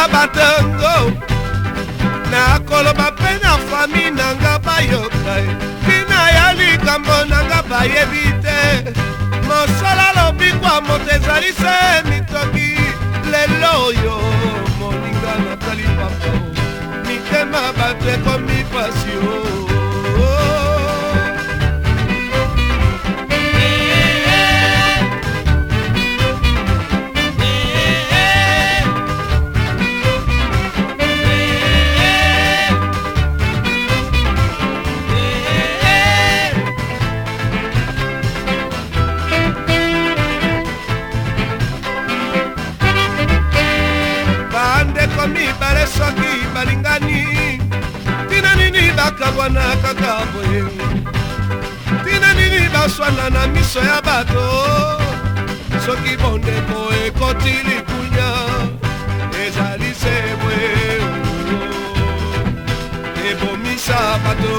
na batongo nakoloba mpe na fami na nga bayoka tina ya likambo na nga bayebi te mosala lobikwa moto ezali se ozala na miso ya bato soki bondeko ekoti likunya ezali sebwe ebomisa bato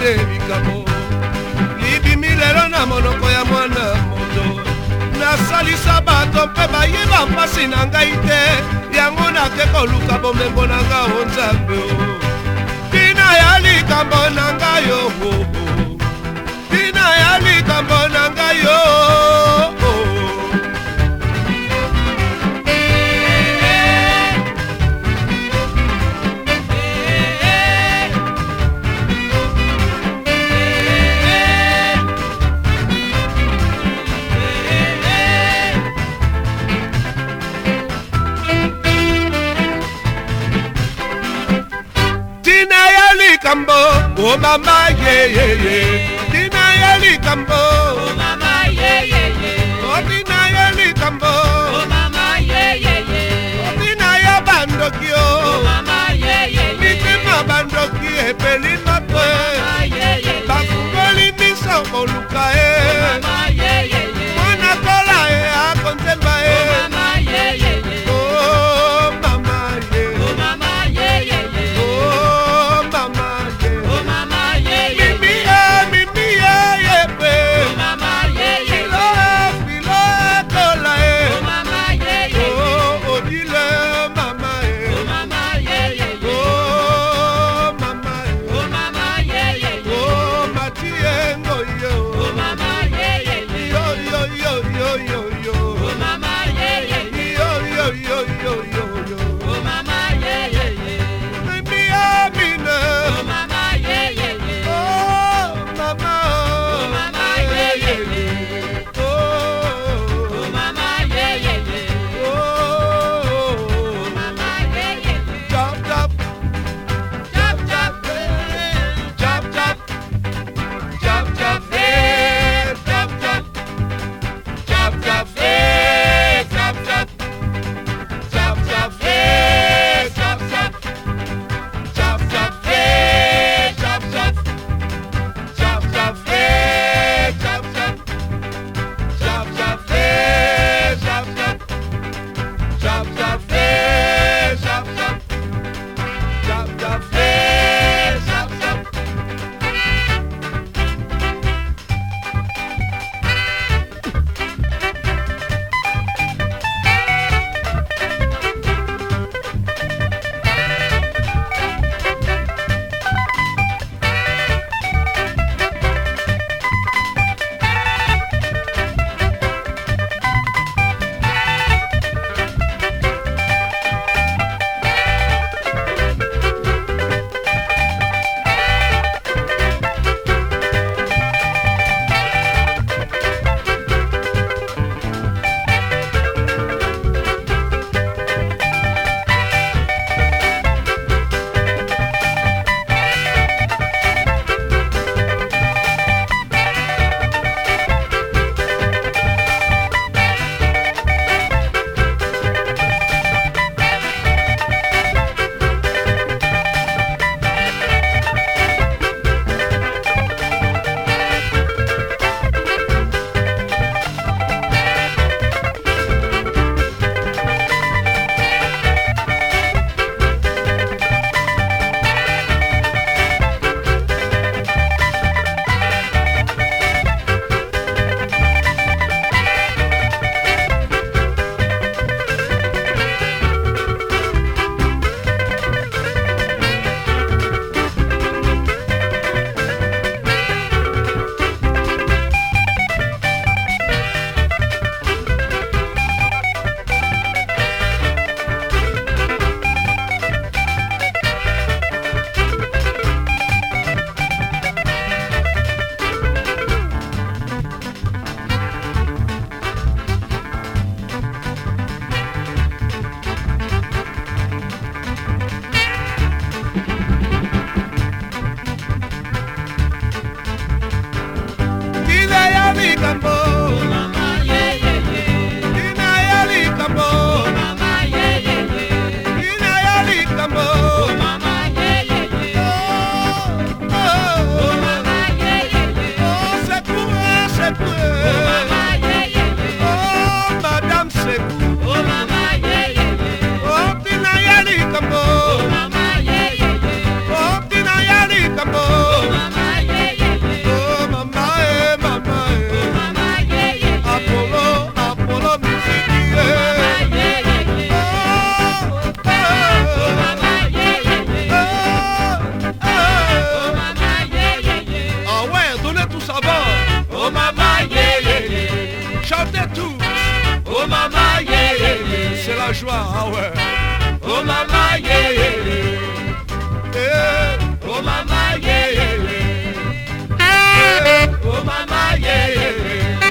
nde likambo libimi lelo na monoko ya mwana moto nasalisa bato mpe bayeba mpasi na ngai te yango nake koluka bomengo na nga o nzambe o tina ya likambo na ngai o oh, oh, oh. tina ya likambo na ngai o likambo obamba yeyeye tina ye likambo Oh, mama, yeah, yeah, yeah. yeah. Oh, mama, yeah, yeah, yeah. yeah. Oh, mama, yeah, yeah, yeah.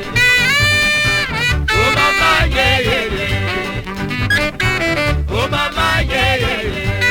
Oh, mama, yeah, yeah, yeah, oh, yeah.